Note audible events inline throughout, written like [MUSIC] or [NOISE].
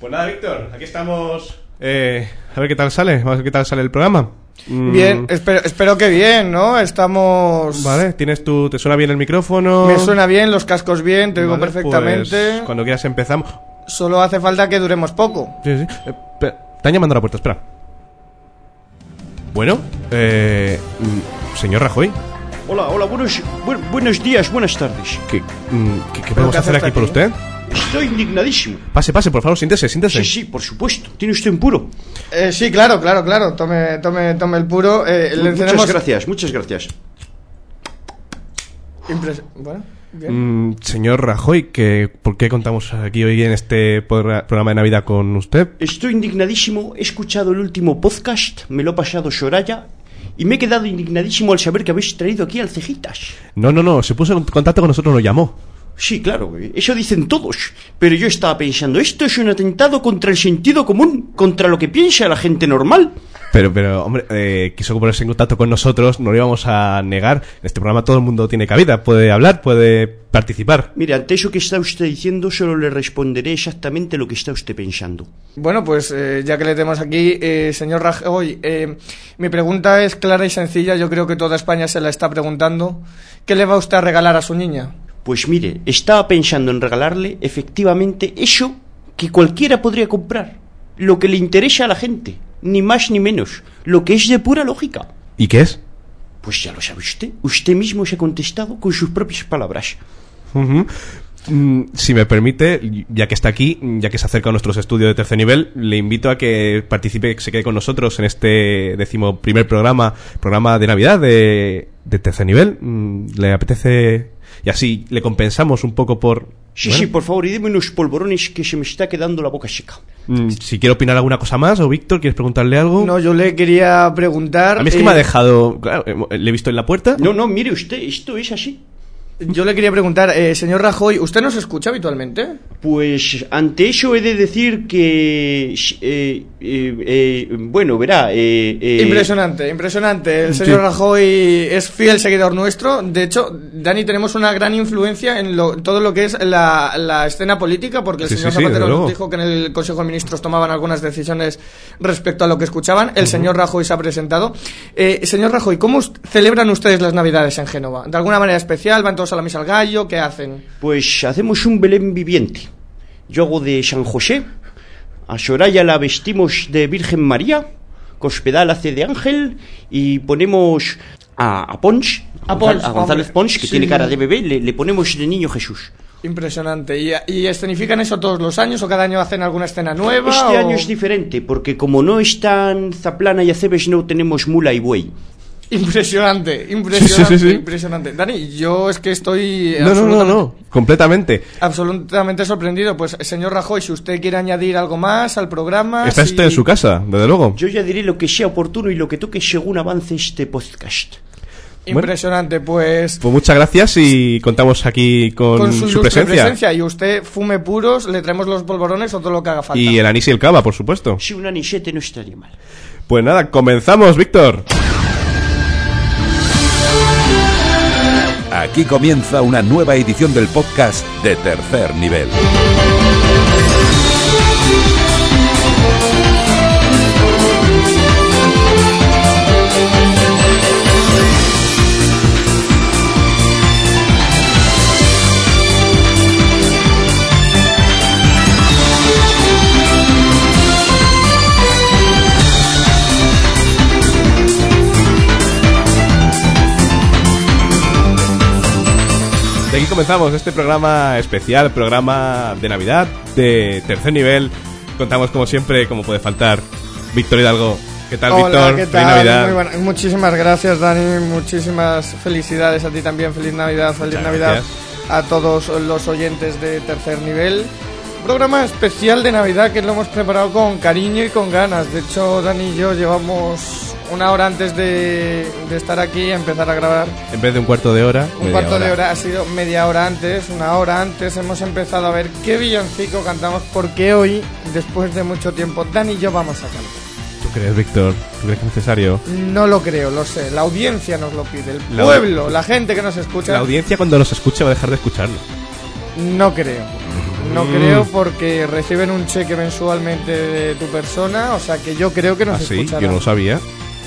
Pues nada, Víctor, aquí estamos. Eh, a ver qué tal sale, a ver qué tal sale el programa. Mm, Bien, espero, espero que bien, ¿no? Estamos... Vale, tienes tu, te suena bien el micrófono. Me suena bien, los cascos bien, te oigo Vale, perfectamente. pues, cuando quieras empezamos. Solo hace falta que duremos poco. Sí, sí. Eh, espera, están llamando a la puerta, espera. Bueno, eh, mm, señor Rajoy, Hola, hola, buenos, bu- buenos días, buenas tardes. ¿qué, mm, qué- qué podemos qué hacer hace aquí por usted usted? Estoy indignadísimo. Pase, pase, por favor, siéntese, siéntese. Sí, sí, por supuesto. Tiene usted un puro. Eh, sí, claro, claro, claro. Tome, tome, tome el puro. Eh, le Muchas gracias, muchas gracias. Impres- Bueno, bien. Mm, señor Rajoy, que, ¿por qué contamos aquí hoy en este programa de Navidad con usted? Estoy indignadísimo. He escuchado el último podcast, me lo ha pasado Soraya. Y me he quedado indignadísimo al saber que habéis traído aquí al Cejitas. No, no, no, se puso en contacto con nosotros, nos llamó. Sí, claro, eso dicen todos. Pero yo estaba pensando, esto es un atentado contra el sentido común, contra lo que piensa la gente normal. Pero, pero, hombre, eh, quiso ponerse en contacto con nosotros, no lo íbamos a negar. En este programa todo el mundo tiene cabida, puede hablar, puede participar. Mire, ante eso que está usted diciendo, solo le responderé exactamente lo que está usted pensando. Bueno, pues eh, ya que le tenemos aquí, eh, señor Rajoy, eh, mi pregunta es clara y sencilla. Yo creo que toda España se la está preguntando. ¿Qué le va usted a regalar a su niña? Pues mire, estaba pensando en regalarle efectivamente eso que cualquiera podría comprar. Lo que le interesa a la gente, ni más ni menos. Lo que es de pura lógica. ¿Y qué es? Pues ya lo sabe usted. Usted mismo se ha contestado con sus propias palabras. Mm, Si me permite, ya que está aquí, ya que se acerca a nuestros estudios de tercer nivel, le invito a que participe, que se quede con nosotros en este décimo primer programa, programa de Navidad de, de tercer nivel. Mm, ¿Le apetece? Y así le compensamos un poco por... Sí, bueno, sí, por favor, y deme unos polvorones que se me está quedando la boca seca. mm, Si quiere opinar alguna cosa más, o Víctor, ¿quieres preguntarle algo? No, yo le quería preguntar. a mí es que eh, me ha dejado... claro, eh, le he visto en la puerta. No, no, mire usted, esto es así. Yo le quería preguntar, eh, señor Rajoy, ¿usted nos escucha habitualmente? Pues ante eso he de decir que... eh, eh, eh, bueno, verá... eh, eh, Impresionante, impresionante. El señor Sí. Rajoy es fiel seguidor nuestro. De hecho, Dani, tenemos una gran influencia en lo- todo lo que es la, la escena política, porque el Sí, señor sí, Zapatero nos dijo que en el Consejo de Ministros tomaban algunas decisiones respecto a lo que escuchaban. El señor Rajoy se ha presentado. Eh, señor Rajoy, ¿cómo celebran ustedes las Navidades en Génova? ¿De alguna manera especial? ¿Van todos a la misa al gallo? ¿Qué hacen? Pues hacemos un Belén viviente. Yo hago de San José, a Soraya la vestimos de Virgen María, Cospedal hace de ángel y ponemos a, a Pons, A Pons, a González. Pons, que Sí. tiene cara de bebé, le, le ponemos de niño Jesús. Impresionante. ¿Y, y escenifican eso todos los años o cada año hacen alguna escena nueva? Este o- año es diferente, porque como no están Zaplana y Acebes, no tenemos mula y buey. Impresionante, impresionante, Sí, sí, sí, sí. impresionante. Dani, yo es que estoy No, no, no, absolutamente, no, completamente. absolutamente sorprendido. Pues, señor Rajoy, si usted quiere añadir algo más al programa... Está si- usted en su casa, desde luego. Yo ya diré lo que sea oportuno y lo que toque según avance este podcast. Impresionante, pues... Pues muchas gracias y contamos aquí con, Con su, su ilustre presencia. Y usted fume puros, le traemos los polvorones o todo lo que haga falta. Y el anís y el cava, por supuesto. Si un anisete no estaría mal. Pues nada, comenzamos, Víctor. Aquí comienza una nueva edición del podcast de tercer nivel. De aquí comenzamos este programa especial, programa de Navidad de tercer nivel. Contamos como siempre, como puede faltar, Víctor Hidalgo. ¿Qué tal, Hola, Víctor? ¿qué Feliz tal? Navidad. Muy buena- Muchísimas gracias, Dani. Muchísimas felicidades a ti también. Feliz Navidad, feliz Muchas Navidad gracias. a todos los oyentes de tercer nivel. Programa especial de Navidad que lo hemos preparado con cariño y con ganas. De hecho, Dani y yo llevamos una hora antes de, de estar aquí a empezar a grabar. En vez de un cuarto de hora, Un cuarto de hora ha sido media hora antes, una hora antes. Hemos empezado a ver qué villancico cantamos porque hoy, después de mucho tiempo, Dani y yo vamos a cantar. ¿Tú crees, Víctor? ¿Tú crees que es necesario? No lo creo, lo sé. La audiencia nos lo pide. El La- pueblo, la gente que nos escucha. La audiencia cuando nos escuche va a dejar de escucharlo. No creo. No Mm. creo porque reciben un cheque mensualmente de tu persona, o sea que yo creo que nos Ah, sí, escucharán. yo no lo sabía.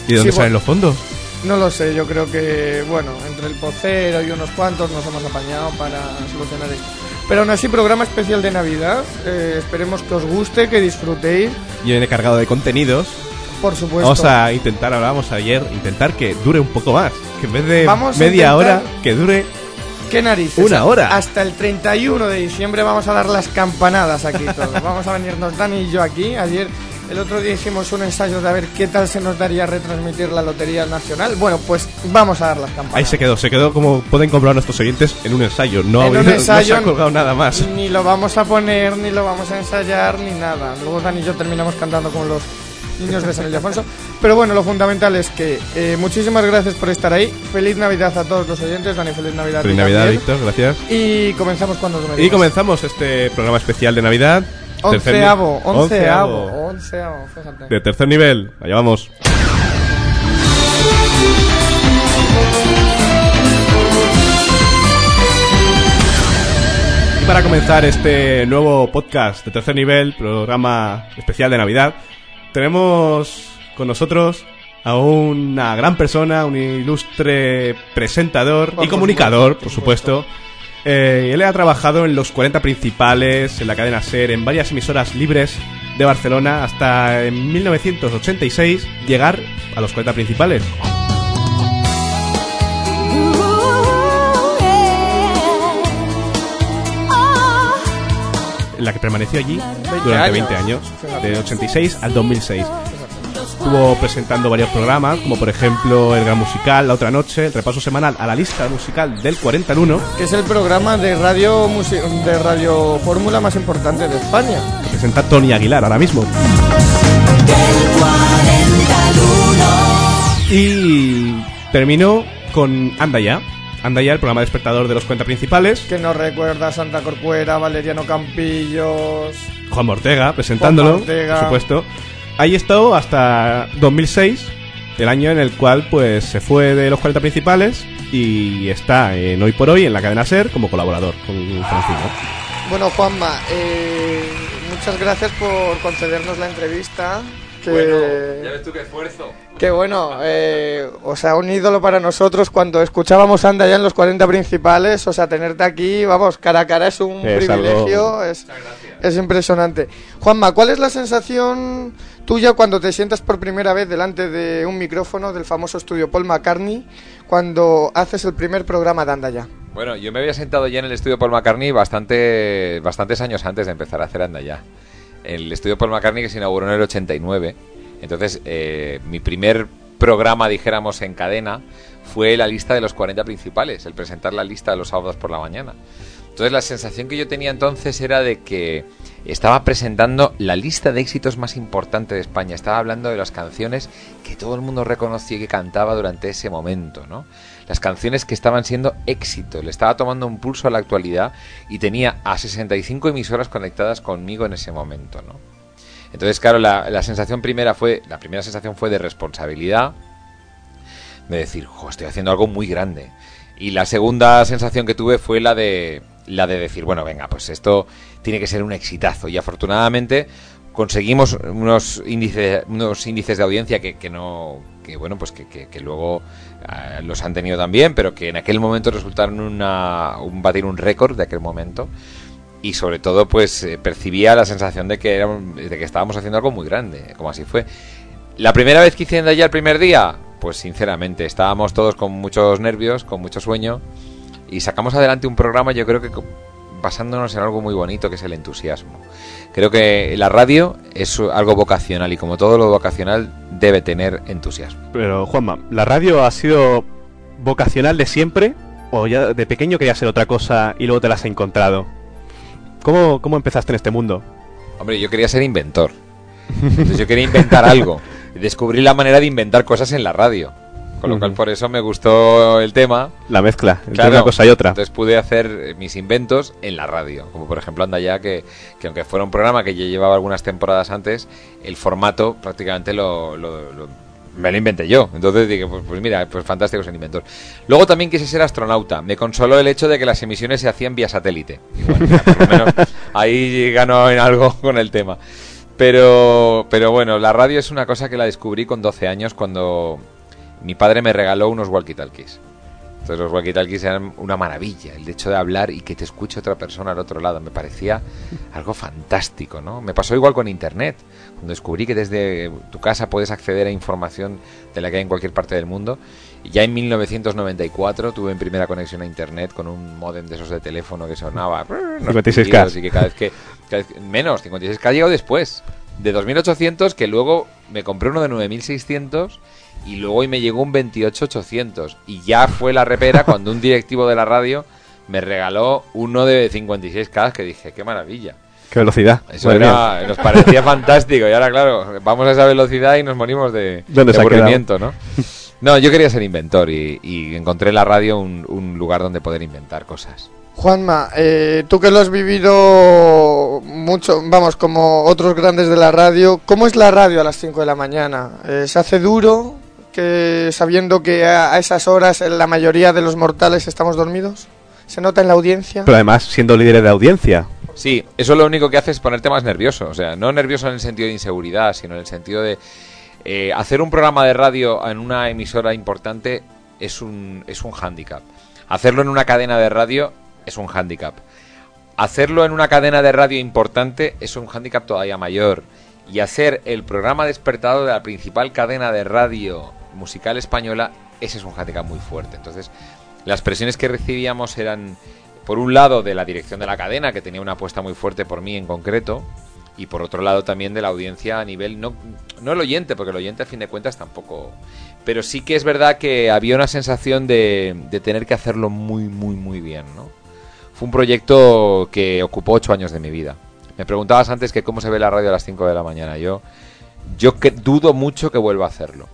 ¿Y de dónde Sí, salen bueno. los fondos? No lo sé, yo creo que, bueno, entre el pocero y unos cuantos nos hemos apañado para solucionar esto. Pero aún así, programa especial de Navidad. eh, esperemos que os guste, que disfrutéis. Y viene cargado de contenidos. Por supuesto. Vamos a intentar, hablábamos ayer, intentar que dure un poco más. Que en vez de Vamos media hora, que dure ¿Qué narices? Una hora. Hasta el 31 de diciembre vamos a dar las campanadas aquí todos. [LAUGHS] vamos a venirnos Dani y yo aquí. Ayer, el otro día hicimos un ensayo de a ver qué tal se nos daría retransmitir la Lotería Nacional. Bueno, pues vamos a dar las campanadas. Ahí se quedó, se quedó como pueden comprobar nuestros oyentes en un ensayo. No, En ha- un no ensayo, se ha colgado nada más. Ni lo vamos a poner, ni lo vamos a ensayar, ni nada. Luego Dani y yo terminamos cantando con los niños de San Ildefonso. Pero bueno, lo fundamental es que eh, muchísimas gracias por estar ahí. Feliz Navidad a todos los oyentes. Dani, feliz Navidad. Feliz Navidad. Víctor, gracias. Y comenzamos cuando tú me Y comenzamos este programa especial de Navidad. Onceavo, onceavo, onceavo. fíjate. De tercer nivel, allá vamos. Y para comenzar este nuevo podcast de tercer nivel, programa especial de Navidad, tenemos con nosotros a una gran persona, un ilustre presentador Por y comunicador, supuesto, por supuesto. Eh, él ha trabajado en los 40 principales, en la cadena SER, en varias emisoras libres de Barcelona, hasta en 1986 llegar a los 40 principales. en la que permaneció allí durante años. 20 años, de 86 al 2006. Estuvo presentando varios programas, como por ejemplo El Gran Musical, La Otra Noche, el repaso semanal a la lista musical del 40 al 1, Que es el programa de radio de radio fórmula más importante de España. que presenta Tony Aguilar ahora mismo. Y terminó con Anda Ya. Anda Ya, el programa despertador de los cuentas principales. Que nos recuerda a Santa Corcuera, Valeriano Campillos. Juan Ortega presentándolo, Juanma Ortega. por supuesto. Ahí estuvo hasta 2006, el año en el cual pues se fue de los 40 principales y está en Hoy por Hoy en la cadena SER como colaborador con Francino. Bueno, Juanma, eh, muchas gracias por concedernos la entrevista. Que, ves tú qué esfuerzo. que bueno, eh, o sea, un ídolo para nosotros cuando escuchábamos Anda ya en los 40 principales, o sea, tenerte aquí, vamos, cara a cara es un Es privilegio, algo- es, es impresionante. Juanma, ¿cuál es la sensación tuya cuando te sientas por primera vez delante de un micrófono del famoso estudio Paul McCartney cuando haces el primer programa de Anda ya? Bueno, yo me había sentado ya en el estudio Paul McCartney bastante, bastantes años antes de empezar a hacer Anda ya. El estudio Paul McCartney que se inauguró en el 89. Entonces, eh, mi primer programa, dijéramos, en cadena fue la lista de los 40 principales, el presentar la lista de los sábados por la mañana. Entonces, la sensación que yo tenía entonces era de que estaba presentando la lista de éxitos más importante de España. Estaba hablando de las canciones que todo el mundo reconocía y que cantaba durante ese momento, ¿no? Las canciones que estaban siendo éxito. Le estaba tomando un pulso a la actualidad y tenía a 65 emisoras conectadas conmigo en ese momento, ¿no? Entonces, claro, la, la sensación primera fue, la primera sensación fue de responsabilidad, de decir, jo, estoy haciendo algo muy grande. Y la segunda sensación que tuve fue la de la de decir, bueno, venga, pues esto tiene que ser un exitazo. Y afortunadamente conseguimos unos índices, unos índices de audiencia que, que no, que bueno, pues que, que- luego eh, los han tenido también, pero que en aquel momento resultaron una, un batir un récord de aquel momento. Y sobre todo, pues eh, percibía la sensación de que, de que estábamos haciendo algo muy grande, como así fue. La primera vez que hice Anda ya el primer día, pues sinceramente, estábamos todos con muchos nervios, con mucho sueño, y sacamos adelante un programa, yo creo que basándonos en algo muy bonito, que es el entusiasmo. Creo que la radio es algo vocacional, y como todo lo vocacional, debe tener entusiasmo. Pero Juanma, ¿la radio ha sido vocacional de siempre o ya de pequeño querías ser otra cosa y luego te las has encontrado? ¿Cómo, cómo empezaste en este mundo? Hombre, yo quería ser inventor. Entonces yo quería inventar algo. [LAUGHS] Descubrí la manera de inventar cosas en la radio. Con lo cual por eso me gustó el tema. La mezcla entre Claro, una cosa y otra. Entonces pude hacer mis inventos en la radio. Como por ejemplo Anda ya, que, que aunque fuera un programa que ya llevaba algunas temporadas antes, el formato prácticamente lo, lo- lo- me lo inventé yo. Entonces dije, pues, pues mira, pues fantástico es el inventor. Luego también quise ser astronauta. Me consoló el hecho de que las emisiones se hacían vía satélite. Y bueno, ya, por lo menos [LAUGHS] ahí ganó en algo con el tema. Pero, pero bueno, la radio es una cosa que la descubrí con 12 años cuando mi padre me regaló unos walkie-talkies. Entonces los walkie-talkies eran una maravilla, el hecho de hablar y que te escuche otra persona al otro lado, me parecía algo fantástico, ¿no? Me pasó igual con internet, cuando descubrí que desde tu casa puedes acceder a información de la que hay en cualquier parte del mundo. Y ya en 1994 tuve en primera conexión a internet con un modem de esos de teléfono que sonaba [LAUGHS] 56K. y que cada vez que, cada vez- menos 56K ha llegado después de 2800 que luego me compré uno de 9600 y luego hoy me llegó un 28800 y ya fue la repera cuando un directivo de la radio me regaló uno de 56K que dije, qué maravilla. Qué velocidad. Eso era, nos parecía fantástico y ahora claro, vamos a esa velocidad y nos morimos de, ¿Dónde de aburrimiento, ¿no? No, yo quería ser inventor y, y encontré en la radio un, un lugar donde poder inventar cosas. Juanma, eh, tú que lo has vivido mucho, vamos, como otros grandes de la radio, ¿cómo es la radio a las 5 de la mañana? Eh, ¿Se hace duro que sabiendo que a, esas horas la mayoría de los mortales estamos dormidos? ¿Se nota en la audiencia? Pero además, siendo líderes de audiencia. Sí, eso lo único que hace es ponerte más nervioso. O sea, no nervioso en el sentido de inseguridad, sino en el sentido de eh, hacer un programa de radio en una emisora importante es un, es un hándicap. Hacerlo en una cadena de radio es un hándicap. Hacerlo en una cadena de radio importante es un hándicap todavía mayor. Y hacer el programa despertador de la principal cadena de radio musical española, ese es un hándicap muy fuerte. Entonces, las presiones que recibíamos eran, por un lado, de la dirección de la cadena, que tenía una apuesta muy fuerte por mí en concreto, y por otro lado también de la audiencia a nivel, no, no el oyente, porque el oyente a fin de cuentas tampoco... Pero sí que es verdad que había una sensación de, de tener que hacerlo muy, muy, muy bien, ¿no? Fue un proyecto que ocupó ocho años de mi vida. Me preguntabas antes que cómo se ve la radio a las 5 de la mañana. Yo, yo que dudo mucho que vuelva a hacerlo.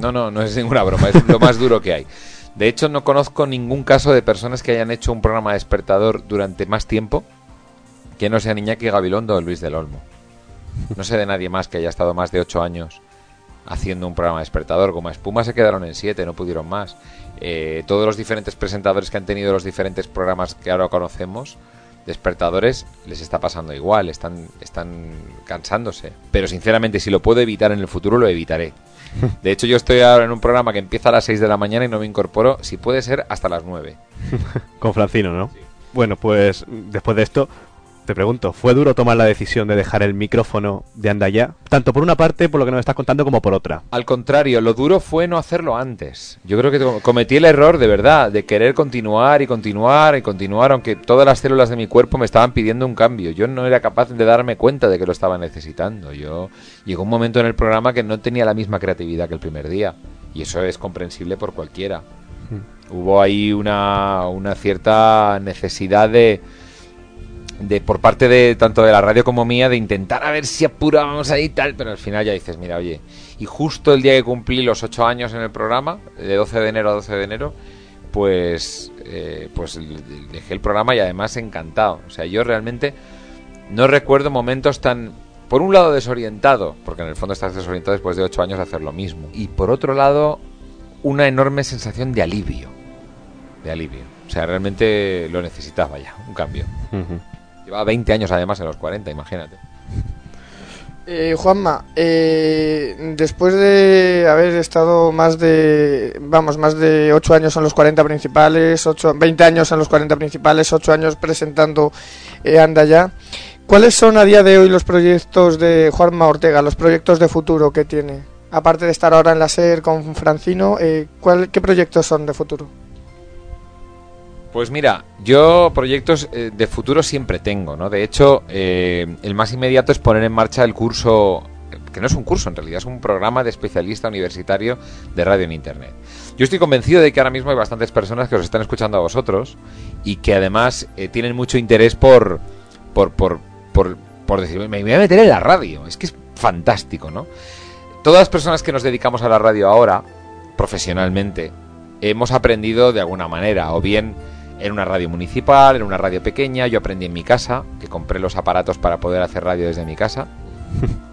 No, no, no es ninguna broma, es lo más duro que hay. De hecho, no conozco ningún caso de personas que hayan hecho un programa despertador durante más tiempo que no sea Iñaki Gabilondo o Luis del Olmo. No sé de nadie más que haya estado más de ocho años haciendo un programa despertador. Como Espuma se quedaron en siete, no pudieron más. Eh, todos los diferentes presentadores que han tenido los diferentes programas que ahora conocemos, despertadores, les está pasando igual, están, están cansándose. Pero sinceramente, si lo puedo evitar en el futuro, lo evitaré. [LAUGHS] De hecho, yo estoy ahora en un programa que empieza a las 6 de la mañana y no me incorporo, si puede ser, hasta las 9. [LAUGHS] Con Francino, ¿no? Bueno, pues después de esto, te pregunto, ¿fue duro tomar la decisión de dejar el micrófono de Andaya? Tanto por una parte, por lo que nos estás contando, como por otra. Al contrario, lo duro fue no hacerlo antes. Yo creo que cometí el error de verdad, de querer continuar y continuar y continuar, aunque todas las células de mi cuerpo me estaban pidiendo un cambio. Yo no era capaz de darme cuenta de que lo estaba necesitando. Yo llegó un momento en el programa que no tenía la misma creatividad que el primer día. Y eso es comprensible por cualquiera. Hubo ahí una, una cierta necesidad de, de por parte de tanto de la radio como mía de intentar a ver si apurábamos ahí y tal, pero al final ya dices, mira, oye, y justo el día que cumplí los ocho años en el programa, de 12 de enero a 12 de enero, pues, eh, pues dejé el programa y además encantado. O sea, yo realmente no recuerdo momentos tan, por un lado desorientado, porque en el fondo estás desorientado después de ocho años de hacer lo mismo, y por otro lado una enorme sensación de alivio, de alivio. O sea, realmente lo necesitaba ya, un cambio. Llevaba 20 años además en los 40, imagínate. Eh, Juanma, eh, después de haber estado más de, vamos, más de 8 años en los 40 principales, 8, 20 años en los 40 principales, 8 años presentando eh, Anda Ya, ¿cuáles son a día de hoy los proyectos de Juanma Ortega, los proyectos de futuro que tiene? Aparte de estar ahora en la SER con Francino, eh, ¿cuál, ¿qué proyectos son de futuro? Pues mira, yo proyectos eh, de futuro siempre tengo, ¿no? De hecho, eh, el más inmediato es poner en marcha el curso, que no es un curso en realidad, es un programa de especialista universitario de radio en Internet. Yo estoy convencido de que ahora mismo hay bastantes personas que os están escuchando a vosotros y que además eh, tienen mucho interés por, por, por, por, por decir, me voy a meter en la radio, es que es fantástico, ¿no? Todas las personas que nos dedicamos a la radio ahora, profesionalmente, hemos aprendido de alguna manera, o bien en una radio municipal, en una radio pequeña, yo aprendí en mi casa, que compré los aparatos para poder hacer radio desde mi casa. [LAUGHS]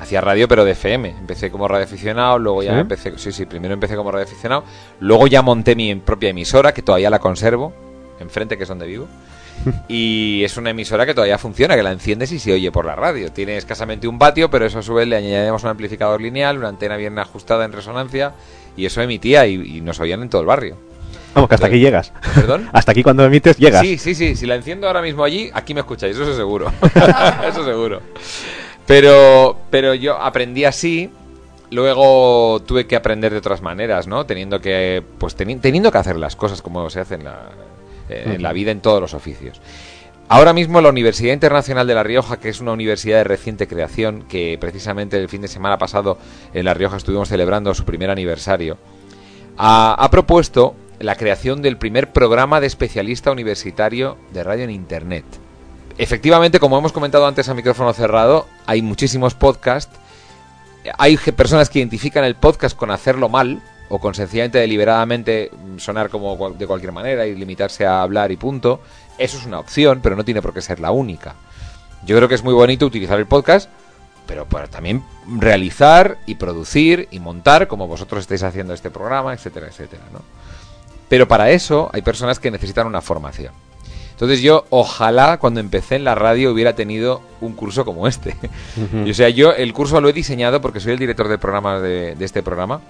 hacía radio pero de FM. Empecé como radioaficionado, luego ya ¿Sí? empecé, sí, sí, primero empecé como radioaficionado, luego ya monté mi propia emisora, que todavía la conservo, enfrente, que es donde vivo. [LAUGHS] Y es una emisora que todavía funciona, que la enciendes y se oye por la radio. Tiene escasamente un patio, pero eso a su vez le añadimos un amplificador lineal, una antena bien ajustada en resonancia, y eso emitía y, y nos oían en todo el barrio. Vamos, que hasta aquí llegas. ¿Perdón? [LAUGHS] Hasta aquí cuando emites llegas. Sí, sí, sí. Si la enciendo ahora mismo allí, aquí me escucháis, eso es seguro. [LAUGHS] eso seguro. Pero, pero yo aprendí así. Luego tuve que aprender de otras maneras, ¿no? Teniendo que, pues teni- teniendo que hacer las cosas como se hacen en la, eh, en la vida en todos los oficios. Ahora mismo la Universidad Internacional de La Rioja, que es una universidad de reciente creación, que precisamente el fin de semana pasado en La Rioja estuvimos celebrando su primer aniversario, ha, ha propuesto la creación del primer programa de especialista universitario de radio en Internet. Efectivamente, como hemos comentado antes a micrófono cerrado, hay muchísimos podcasts. Hay personas que identifican el podcast con hacerlo mal o con sencillamente deliberadamente mm, sonar como de cualquier manera y limitarse a hablar y punto. Eso es una opción, pero no tiene por qué ser la única. Yo creo que es muy bonito utilizar el podcast, pero para también realizar y producir y montar, como vosotros estáis haciendo este programa, etcétera, etcétera, ¿no? Pero para eso hay personas que necesitan una formación. Entonces yo ojalá cuando empecé en la radio hubiera tenido un curso como este. [LAUGHS] Y, o sea, yo el curso lo he diseñado porque soy el director del programa de, de este programa.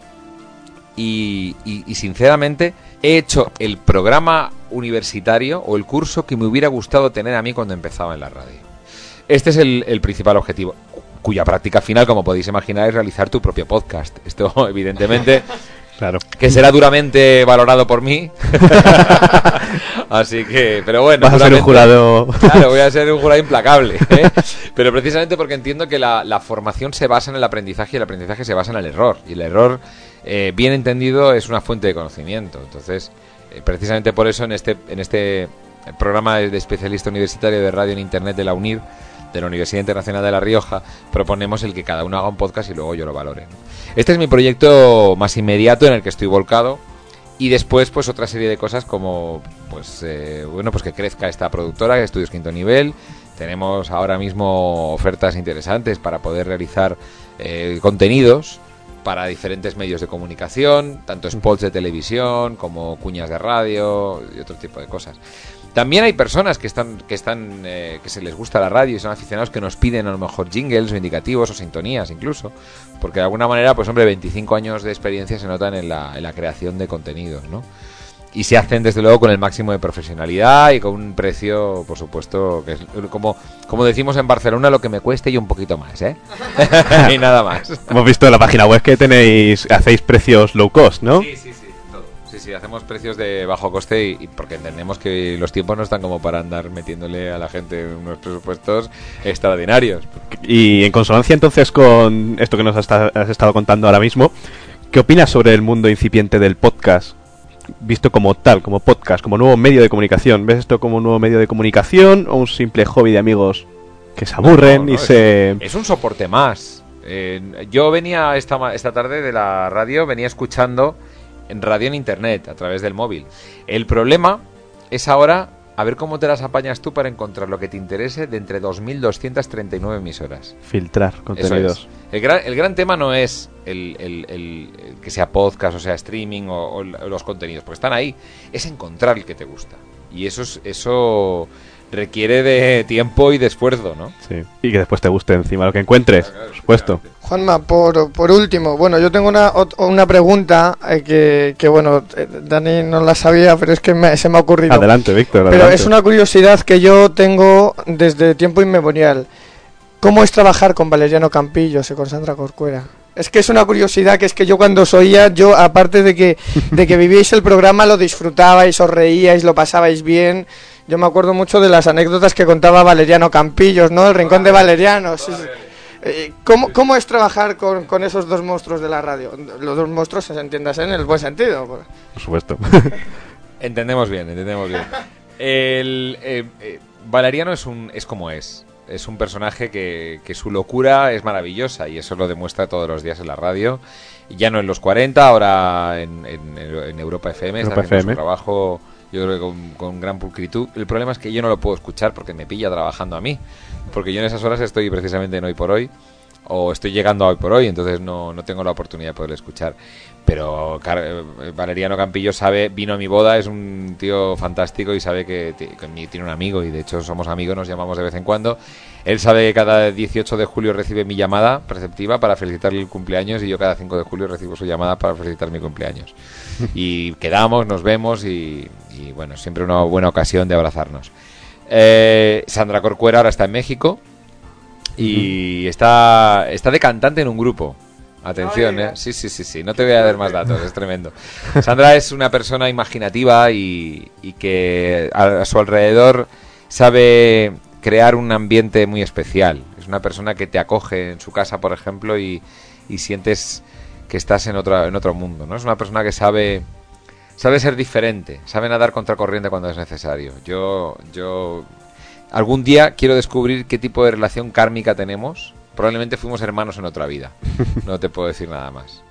Y, y- y sinceramente he hecho el programa universitario o el curso que me hubiera gustado tener a mí cuando empezaba en la radio. Este es el, el principal objetivo, cu- cuya práctica final, como podéis imaginar, es realizar tu propio podcast. Esto, [LAUGHS] evidentemente, [LAUGHS] Claro. que será duramente valorado por mí. [LAUGHS] Así que, pero bueno. Vas a ser un jurado. Claro, voy a ser un jurado implacable. ¿eh? Pero precisamente porque entiendo que la, la formación se basa en el aprendizaje y el aprendizaje se basa en el error. Y el error, eh, bien entendido, es una fuente de conocimiento. Entonces, eh, precisamente por eso en este, en este programa de especialista universitario de radio en Internet de la UNIR, de la Universidad Internacional de La Rioja, proponemos el que cada uno haga un podcast y luego yo lo valore. Este es mi proyecto más inmediato en el que estoy volcado. Y después, pues otra serie de cosas como, pues, eh, bueno, pues que crezca esta productora, Estudios Quinto Nivel. Tenemos ahora mismo ofertas interesantes para poder realizar eh, contenidos para diferentes medios de comunicación, tanto spots de televisión como cuñas de radio y otro tipo de cosas. También hay personas que están, que están, eh, que se les gusta la radio y son aficionados que nos piden a lo mejor jingles o indicativos o sintonías incluso, porque de alguna manera, pues hombre, 25 años de experiencia se notan en la, en la creación de contenidos, ¿no? Y se hacen desde luego con el máximo de profesionalidad y con un precio, por supuesto, que es como, como decimos en Barcelona, lo que me cueste y un poquito más, ¿eh? [LAUGHS] y nada más. Hemos visto en la página web que tenéis, hacéis precios low cost, ¿no? Sí, sí, sí, sí, hacemos precios de bajo coste y, y porque entendemos que los tiempos no están como para andar metiéndole a la gente unos presupuestos extraordinarios. Y en consonancia entonces con esto que nos has, has estado contando ahora mismo, ¿qué opinas sobre el mundo incipiente del podcast? Visto como tal, como podcast, como nuevo medio de comunicación. ¿Ves esto como un nuevo medio de comunicación o un simple hobby de amigos que se aburren No, no, y es- se... Es un soporte más. Eh, yo venía esta, esta tarde de la radio, venía escuchando en radio en internet, a través del móvil. El problema es ahora a ver cómo te las apañas tú para encontrar lo que te interese de entre 2.239 emisoras. filtrar contenidos. es. El gran, el gran tema no es el, el- el- que sea podcast o sea streaming o los contenidos, porque están ahí. Es encontrar el que te gusta. Y eso, es, eso requiere de tiempo y de esfuerzo, ¿no? Sí. Y que después te guste encima lo que encuentres, por supuesto. Juanma, por, por último, bueno, yo tengo una, una pregunta eh, que, que, bueno, eh, Dani no la sabía, pero es que me- se me ha ocurrido. Adelante, Víctor. Pero adelante. es una curiosidad que yo tengo desde tiempo inmemorial. ¿Cómo es trabajar con Valeriano Campillos y con Sandra Corcuera? Es que es una curiosidad que es que yo cuando os oía, yo aparte de que, de que [LAUGHS] vivíais el programa, lo disfrutabais, os reíais, lo pasabais bien. Yo me acuerdo mucho de las anécdotas que contaba Valeriano Campillos, ¿no? El rincón de Valeriano. sí, sí. Eh, ¿Cómo, ¿Cómo es trabajar con, con esos dos monstruos de la radio? Los dos monstruos, se entiendas en el buen sentido. Por supuesto. [LAUGHS] Entendemos bien, entendemos bien. El, eh, eh, Valeriano es, un, es como es. Es un personaje que, que su locura es maravillosa y eso lo demuestra todos los días en la radio. Ya no en los 40, ahora en, en- en Europa FM. Europa está haciendo FM. su trabajo, yo creo que con, gran pulcritud. El problema es que yo no lo puedo escuchar porque me pilla trabajando a mí. Porque yo en esas horas estoy precisamente en hoy por hoy. o estoy llegando hoy por hoy, entonces no, no tengo la oportunidad de poder escuchar. Pero Valeriano Campillo sabe, vino a mi boda, es un tío fantástico y sabe que, tiene un amigo y de hecho somos amigos, nos llamamos de vez en cuando. Él sabe que cada 18 de julio recibe mi llamada preceptiva para felicitarle el cumpleaños y yo cada 5 de julio recibo su llamada para felicitar mi cumpleaños. [LAUGHS] Y quedamos, nos vemos y, y, bueno, siempre una buena ocasión de abrazarnos. Eh, Sandra Corcuera ahora está en México y está, está de cantante en un grupo. Atención, ¿eh? Sí, sí, sí, sí. No te voy a dar más datos, es tremendo. Sandra es una persona imaginativa y, y que a, a su alrededor sabe crear un ambiente muy especial. Es una persona que te acoge en su casa, por ejemplo, y, y sientes que estás en, otra, en otro mundo, ¿no? Es una persona que sabe sabe ser diferente, sabe nadar contracorriente cuando es necesario. Yo, yo algún día quiero descubrir qué tipo de relación kármica tenemos. Probablemente fuimos hermanos en otra vida. [LAUGHS] No te puedo decir nada más.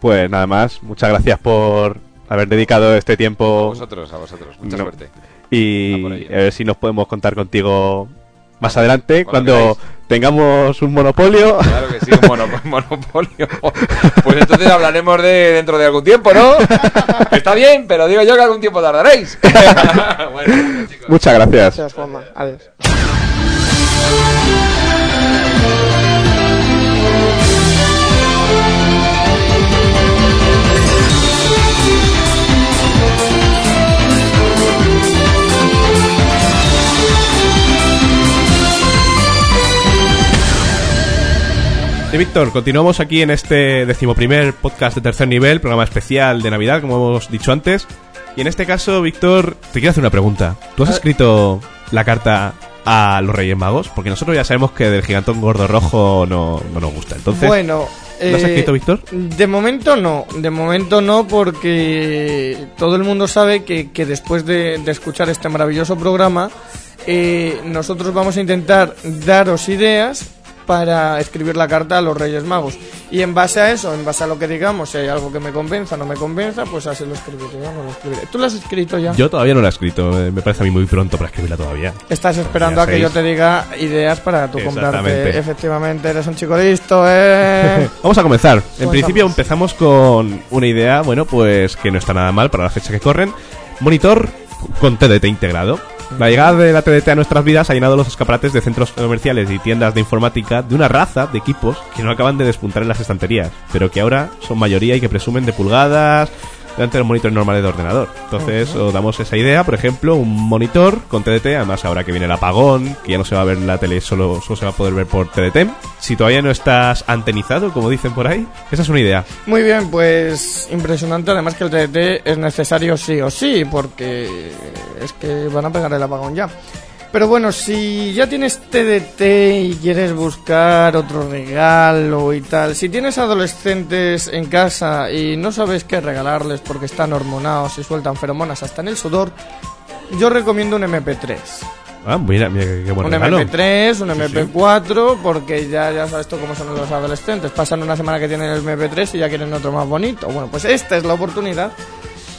Pues nada más, muchas gracias por haber dedicado este A tiempo vosotros, a vosotros. Mucha No. suerte. y A ello. a ver si nos podemos contar contigo más adelante Cuando cuando tengamos un monopolio. Claro que sí, un mono- [LAUGHS] monopolio. Pues entonces hablaremos de dentro de algún tiempo, ¿no? [LAUGHS] Está bien, pero digo yo que algún tiempo tardaréis. bueno, chicos. Muchas gracias. Gracias, Juanma. Adiós. Sí, Víctor, continuamos aquí en este decimoprimer podcast de tercer nivel, programa especial de Navidad, como hemos dicho antes. Y en este caso, Víctor, te quiero hacer una pregunta. ¿Tú has escrito la carta a los Reyes Magos? Porque nosotros ya sabemos que del gigantón gordo rojo no, no nos gusta. Entonces, bueno, ¿lo has eh, escrito, Víctor? De momento no, de momento no porque todo el mundo sabe que, que después de, de escuchar este maravilloso programa, eh, nosotros vamos a intentar daros ideas para escribir la carta a los Reyes Magos. Y en base a eso, en base a lo que digamos, si hay algo que me convenza, no me convenza, pues así lo escribiré, no lo escribiré. ¿Tú lo has escrito ya? Yo todavía no la he escrito, eh, me parece a mí muy pronto para escribirla todavía. Estás esperando a que yo te diga ideas para tú comprarte. Efectivamente, eres un chico listo, ¿eh? [LAUGHS] Vamos a comenzar. En Comenzamos. principio empezamos con una idea, bueno, pues que no está nada mal para la fecha que corren. Monitor con TDT integrado. La llegada de la TDT a nuestras vidas ha llenado los escaparates de centros comerciales y tiendas de informática de una raza de equipos que no acaban de despuntar en las estanterías, pero que ahora son mayoría y que presumen de pulgadas delante del monitor normal de ordenador. Entonces, os damos esa idea, por ejemplo, un monitor con TDT, además ahora que viene el apagón, que ya no se va a ver la tele, solo, solo se va a poder ver por TDT. Si todavía no estás antenizado, como dicen por ahí, esa es una idea. Muy bien, pues impresionante. Además que el TDT es necesario sí o sí, porque es que van a pegar el apagón ya. Pero bueno, si ya tienes TDT y quieres buscar otro regalo y tal, si tienes adolescentes en casa y no sabes qué regalarles porque están hormonados y sueltan feromonas hasta en el sudor, yo recomiendo un MP3. Ah, mira, mira qué buen un regalo. MP3, un Sí, sí. MP4, porque ya, ya sabes tú cómo son los adolescentes. Pasan una semana que tienen el MP3 y ya quieren otro más bonito. Bueno, pues esta es la oportunidad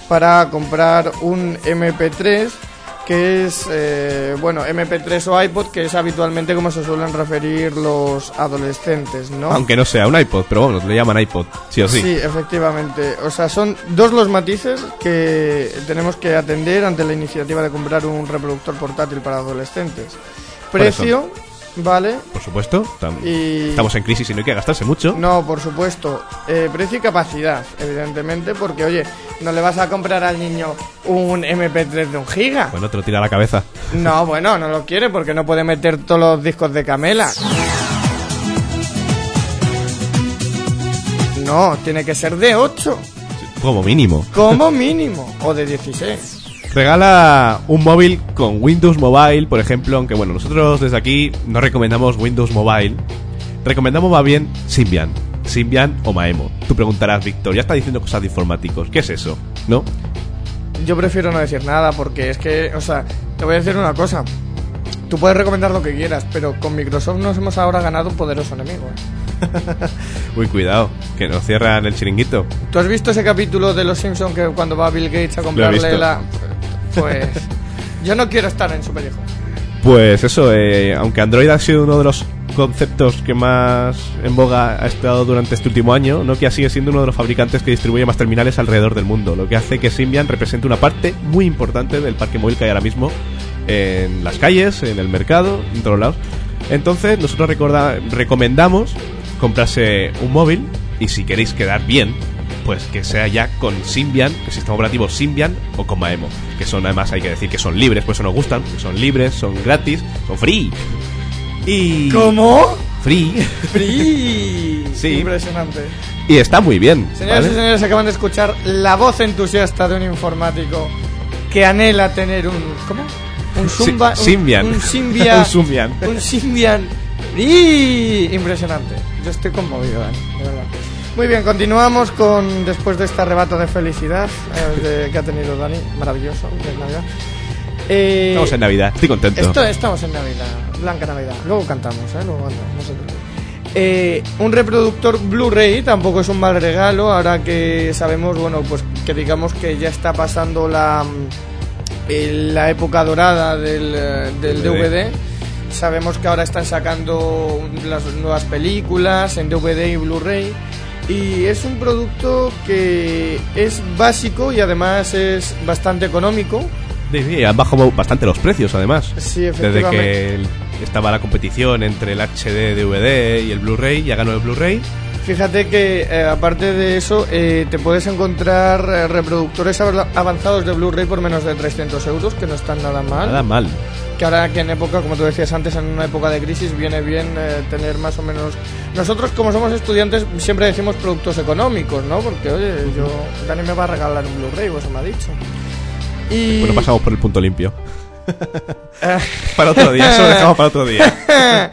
para comprar un MP3 que es, eh, bueno, MP3 o iPod, que es habitualmente como se suelen referir los adolescentes, ¿no? Aunque no sea un iPod, pero bueno, le llaman iPod, sí o sí. Sí, efectivamente. O sea, son dos los matices que tenemos que atender ante la iniciativa de comprar un reproductor portátil para adolescentes. Precio, ¿vale? Por supuesto, Y- estamos en crisis y no hay que gastarse mucho. No, por supuesto. Eh, precio y capacidad, evidentemente, porque, oye, no le vas a comprar al niño un MP3 de un giga. Bueno, te lo tira a la cabeza. No, bueno, no lo quiere porque no puede meter todos los discos de Camela. No, tiene que ser de 8, Como mínimo. como [LAUGHS] mínimo, o de 16. Regala un móvil con Windows Mobile, por ejemplo, aunque bueno, nosotros desde aquí no recomendamos Windows Mobile. Recomendamos más bien Symbian. Symbian o Maemo. Tú preguntarás, Víctor, ya está diciendo cosas de informáticos. ¿Qué es eso? ¿No? Yo prefiero no decir nada porque es que, o sea, te voy a decir una cosa. Tú puedes recomendar lo que quieras, pero con Microsoft nos hemos ahora ganado un poderoso enemigo. ¿eh? [LAUGHS] Uy, cuidado, que nos cierran el chiringuito. ¿Tú has visto ese capítulo de Los Simpsons que cuando va Bill Gates a comprarle la... Pues [LAUGHS] yo no quiero estar en su pellejo. Pues eso, eh, aunque Android ha sido uno de los conceptos que más en boga ha estado durante este último año, Nokia sigue siendo uno de los fabricantes que distribuye más terminales alrededor del mundo, lo que hace que Symbian represente una parte muy importante del parque móvil que hay ahora mismo en las calles, en el mercado, en todos lados. Entonces, nosotros recorda- recomendamos comprarse un móvil y si queréis quedar bien, pues que sea ya con Symbian, el sistema operativo Symbian o con Maemo, que son además hay que decir que son libres, pues eso nos gustan, que son libres, son gratis, son free. Y ¿Cómo? free ¡Free! [LAUGHS] Sí. Impresionante. y está muy bien. Señoras ¿vale? y señores, acaban de escuchar la voz entusiasta de un informático que anhela tener un. ¿Cómo? Un Sí, Zumba. un- Symbian. Un [LAUGHS] Symbian. Un Symbian. Un Symbian. ¡Y! Impresionante. Yo estoy conmovido, Dani, de verdad. Muy bien, continuamos con después de este arrebato de felicidad eh, de- que ha tenido Dani, maravilloso, de Navidad. Eh, Estamos en Navidad, estoy contento. esto, estamos en Navidad, Blanca Navidad. Luego cantamos, ¿eh? Luego cantamos. no se preocupe. Eh, un reproductor Blu-ray tampoco es un mal regalo, ahora que sabemos, bueno, pues que digamos que ya está pasando la, mm, eh, la época dorada del, del DVD. DVD. Sabemos que ahora están sacando las nuevas películas en DVD y Blu-ray. Y es un producto que es básico y además es bastante económico. Sí, sí, han bajado bastante los precios, además. Sí, Desde efectivamente. que el- estaba la competición entre el HD DVD y el Blu-ray, ya ganó el Blu-ray. Fíjate que eh, aparte de eso eh, te puedes encontrar eh, reproductores av- avanzados de Blu-ray por menos de 300 euros, que no están nada mal. Nada mal. Que ahora que en época, como tú decías antes, en una época de crisis viene bien eh, tener más o menos... Nosotros como somos estudiantes siempre decimos productos económicos, ¿no? Porque oye, yo Dani me va a regalar un Blu-ray, pues me ha dicho. Y... Bueno, pasamos por el punto limpio. [LAUGHS] Para otro día, eso lo dejamos para otro día. [LAUGHS]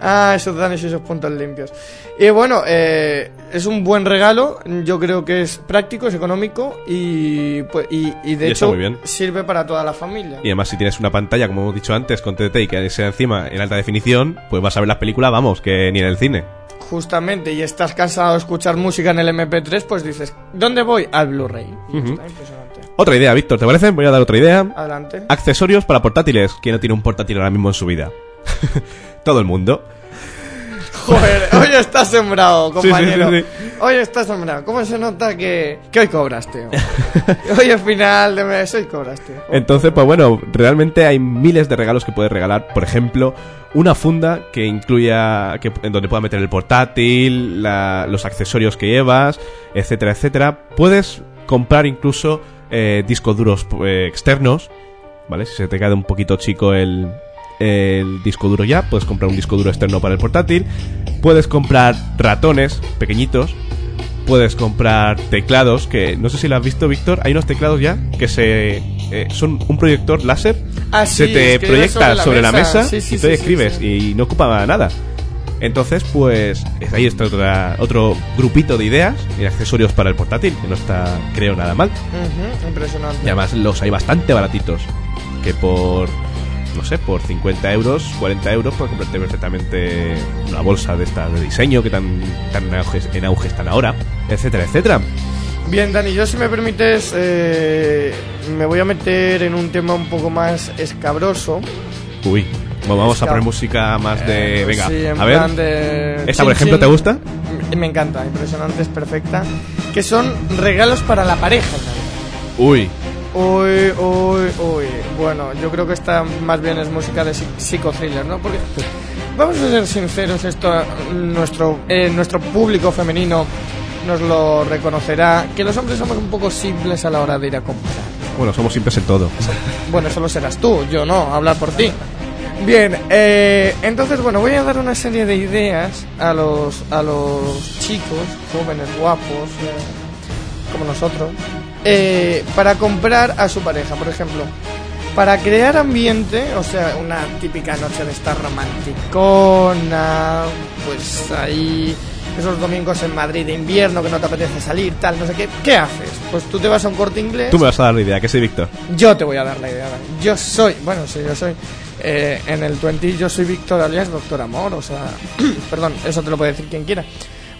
ah, esos danes y esos puntos limpios. Y bueno, eh, es un buen regalo. Yo creo que es práctico, es económico y, pues, y, y de Y hecho sirve para toda la familia. Y además, si tienes una pantalla, como hemos dicho antes, con TDT y que sea encima en alta definición, pues vas a ver las películas, vamos, que ni en el cine. Justamente, y estás cansado de escuchar música en el MP3, pues dices, ¿dónde voy? Al Blu-ray. Está, impresionante. Otra idea, Víctor, ¿te parece? Voy a dar otra idea. Adelante. Accesorios para portátiles. ¿Quién no tiene un portátil ahora mismo en su vida? [LAUGHS] Todo el mundo. Joder, [LAUGHS] hoy estás sembrado, sí, compañero. sí, sí. Hoy estás sembrado. ¿Cómo se nota que, que hoy cobraste? hoy es final de mes, hoy cobraste. Entonces, pues bueno, realmente hay miles de regalos que puedes regalar. Por ejemplo, una funda que incluya, que, en donde pueda meter el portátil, la- los accesorios que llevas, etcétera, etcétera. Puedes comprar incluso eh, discos duros eh, externos, ¿vale? Si se te queda un poquito chico el, el disco duro ya, puedes comprar un disco duro externo para el portátil. Puedes comprar ratones pequeñitos. Puedes comprar teclados que no sé si lo has visto, Víctor. Hay unos teclados ya que se eh, son un proyector láser. Ah, se sí, te escribes proyecta sobre la mesa, Sí, sí, y tú escribes y no ocupa nada. Entonces, pues es- ahí está otra, otro grupito de ideas y accesorios para el portátil, que no está, creo, nada mal. Impresionante. Y además los hay bastante baratitos. Que por, no sé, por 50 euros, 40 euros, puedes comprarte perfectamente una bolsa de esta de diseño que tan, tan en, auge, en auge están ahora, etcétera, etcétera. Bien, Dani, yo si me permites, eh, me voy a meter en un tema un poco más escabroso. Uy, bueno, vamos a poner música más de. Eh, Venga, sí, en a ver. plan de ¿Esta, por ejemplo, chin. te gusta? Me, me encanta, impresionante, es perfecta. Que son regalos para la pareja. Navidad. Uy, Uy, uy, uy. Bueno, yo creo que esta más bien es música de psi- psicothriller, ¿no? Porque vamos a ser sinceros, esto nuestro eh, nuestro público femenino nos lo reconocerá, que los hombres somos un poco simples a la hora de ir a comprar. bueno, somos simples en todo. Bueno, eso lo serás tú, yo no, hablar por ti. Bien, eh, entonces, bueno, voy a dar una serie de ideas a los, a los chicos, jóvenes, guapos, eh, como nosotros, eh, para comprar a su pareja, por ejemplo. Para crear ambiente, o sea, una típica noche de estar romanticona, pues ahí, esos domingos en Madrid de invierno que no te apetece salir, tal, no sé qué, ¿qué haces? Pues tú te vas a un corte inglés. Tú me vas a dar la idea, que soy Víctor. Yo te voy a dar la idea. Yo soy, bueno, sí, yo soy. Eh, en el 20 yo soy Víctor alias Doctor Amor, o sea, [CLEARS THROAT] perdón, eso te lo puede decir quien quiera.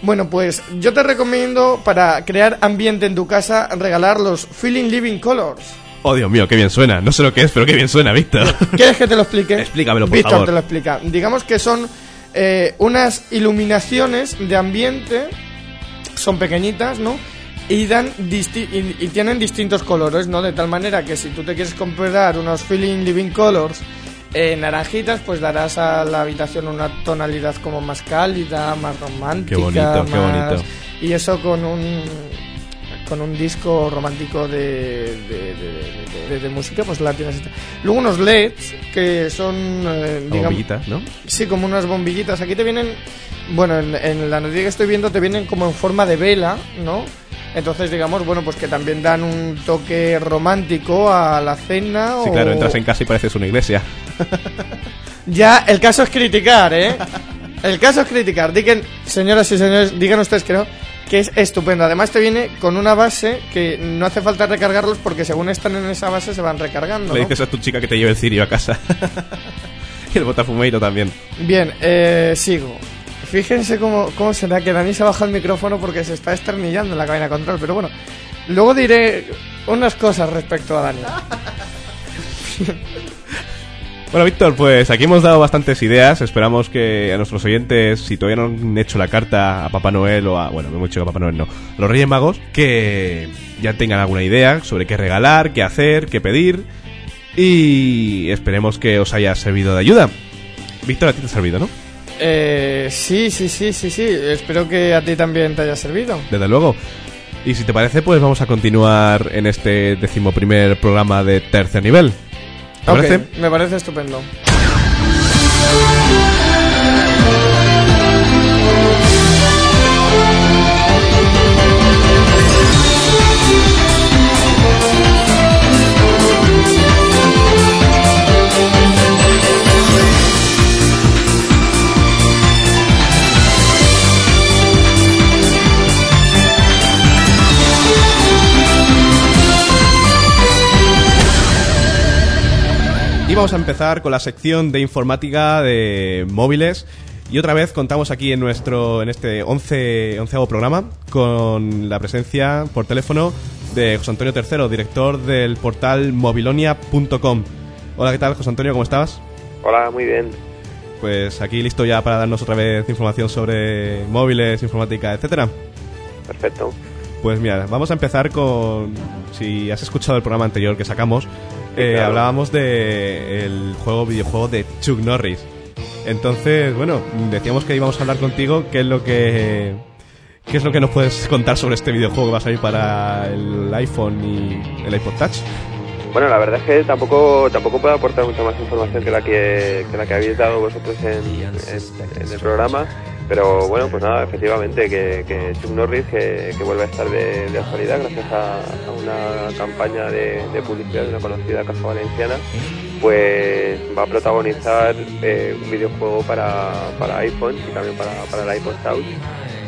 Bueno, pues yo te recomiendo para crear ambiente en tu casa regalar los Feeling Living Colors. Oh, Dios mío, qué bien suena. No sé lo que es, pero qué bien suena, Víctor. [LAUGHS] ¿Quieres que te lo explique? Explícamelo, por Víctor favor. te lo explica. Digamos que son eh, unas iluminaciones de ambiente, son pequeñitas, ¿no? Y, dan disti- y, y tienen distintos colores, ¿no? De tal manera que si tú te quieres comprar unos Feeling Living Colors eh, naranjitas, pues darás a la habitación una tonalidad como más cálida, más romántica. Qué bonito, qué bonito. Y eso con un con un disco romántico de, de, de- de- de música, pues la tienes. esta. Luego unos LEDs que son, eh, digamos, bombillita, ¿no? Sí, como unas bombillitas. Aquí te vienen, bueno, en, en la noticia que estoy viendo te vienen como en forma de vela, ¿no? Entonces, digamos, bueno, pues que también dan un toque romántico a la cena. Sí, o- claro, entras en casa y pareces una iglesia. [LAUGHS] Ya, el caso es criticar, ¿eh? El caso es criticar. Digan, señoras y señores, digan ustedes que no, que es estupendo. Además te viene con una base que no hace falta recargarlos porque según están en esa base se van recargando, Le ¿no? dices a tu chica que te lleve el cirio a casa. [LAUGHS] y el botafumeiro también. Bien, eh, sigo. Fíjense cómo, cómo será que Dani se baja el micrófono porque se está esternillando en la cabina control. Pero bueno, luego diré unas cosas respecto a Dani. [LAUGHS] Bueno, Víctor, pues aquí hemos dado bastantes ideas. Esperamos que a nuestros oyentes, si todavía no han hecho la carta a Papá Noel o a. Bueno, hemos dicho que a Papá Noel no. Los Reyes Magos, que ya tengan alguna idea sobre qué regalar, qué hacer, qué pedir. Y esperemos que os haya servido de ayuda. Víctor, a ti te ha servido, ¿no? Eh, sí, sí, sí, sí, sí. Espero que a ti también te haya servido. Desde luego. Y si te parece, pues vamos a continuar en este decimoprimer programa de tercer nivel. ¿Te parece? me parece estupendo. Vamos a empezar con la sección de informática de móviles. Y otra vez contamos aquí en nuestro en este 11 onceavo programa con la presencia por teléfono de José Antonio III, director del portal mobilonia.com. Hola, ¿qué tal, José Antonio? ¿Cómo estás? Hola, muy bien. Pues aquí listo ya para darnos otra vez información sobre móviles, informática, etcétera. Perfecto. Pues mira, vamos a empezar con. Si has escuchado el programa anterior que sacamos, eh, claro. hablábamos de el juego videojuego de Chuck Norris. Entonces, bueno, decíamos que íbamos a hablar contigo. ¿Qué es lo que qué es lo que nos puedes contar sobre este videojuego que va a salir para el iPhone y el iPod Touch? Bueno, la verdad es que tampoco tampoco puedo aportar mucha más información que la que, que la que habéis dado vosotros en, en- en el programa. Pero bueno, pues nada, efectivamente, que, Chuck Norris, que, que vuelve a estar de, actualidad gracias a, una campaña de, publicidad de una conocida casa valenciana, pues va a protagonizar eh, un videojuego para, para iPhone y también para, para el iPod Touch.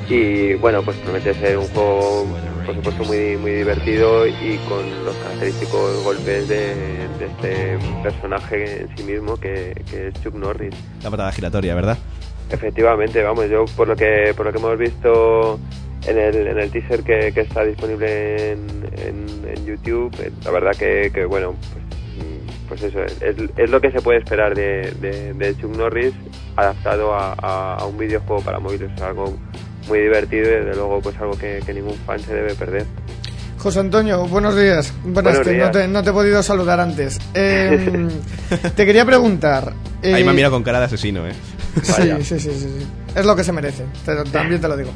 Y bueno, pues promete ser un juego, por supuesto, muy, muy divertido y con los característicos golpes de, de este personaje en sí mismo que, que es Chuck Norris. La patada giratoria, ¿verdad? Efectivamente, vamos, yo por lo que por lo que hemos visto en el, en el teaser que, que está disponible en, en- en YouTube, eh, la verdad que, que, bueno, pues, pues eso, es, es lo que se puede esperar de, de, de Chuck Norris adaptado a, a- a un videojuego para móviles, es algo muy divertido y desde luego pues algo que, que ningún fan se debe perder. José Antonio, buenos días. Buenas, Buenos que no te, no te he podido saludar antes. [LAUGHS] Eh, te quería preguntar. eh, Ahí me ha mirado con cara de asesino, ¿eh? Sí, sí, sí, sí. Es lo que se merece, te- también te lo digo.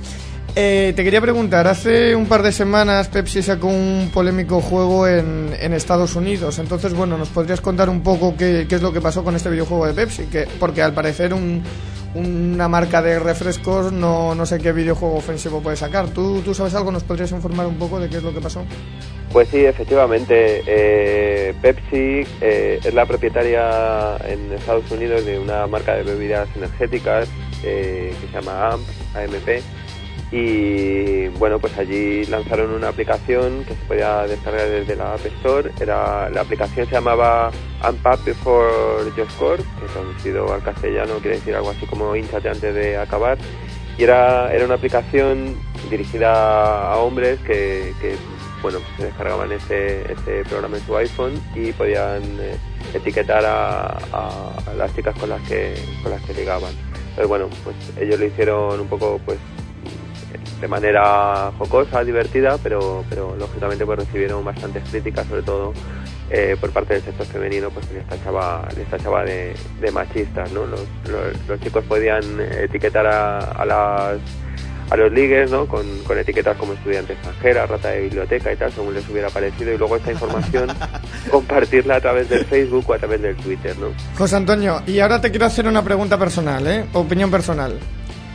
Eh, te quería preguntar, hace un par de semanas Pepsi sacó un polémico juego en, en Estados Unidos. Entonces, bueno, ¿nos podrías contar un poco qué, qué es lo que pasó con este videojuego de Pepsi? Que, porque al parecer un- una marca de refrescos no, no sé qué videojuego ofensivo puede sacar. ¿Tú, ¿Tú sabes algo? ¿Nos podrías informar un poco de qué es lo que pasó? Pues sí, efectivamente. eh, Pepsi eh, es la propietaria en Estados Unidos de una marca de bebidas energéticas eh, que se llama AMP, AMP. Y bueno, pues allí lanzaron una aplicación que se podía descargar desde la App Store. Era, la aplicación se llamaba Up Before You Score, que traducido al castellano quiere decir algo así como hinchate antes de acabar. Y era, era una aplicación dirigida a hombres que, que bueno, se descargaban este, este programa en su iPhone y podían eh, etiquetar a, a- las chicas con las que con las que ligaban. Entonces, bueno, pues ellos lo hicieron un poco, pues, de manera jocosa, divertida, pero, pero lógicamente pues recibieron bastantes críticas, sobre todo eh, por parte del sector femenino, pues que les tachaba, les tachaba de, de machistas, ¿no? Los, los, los chicos podían etiquetar a, a las a los ligues, ¿no? Con, con etiquetas como estudiante extranjera, rata de biblioteca y tal, según les hubiera parecido, y luego esta información [LAUGHS] compartirla a través del Facebook o a través del Twitter, ¿no? José Antonio, y ahora te quiero hacer una pregunta personal, ¿eh? Opinión personal.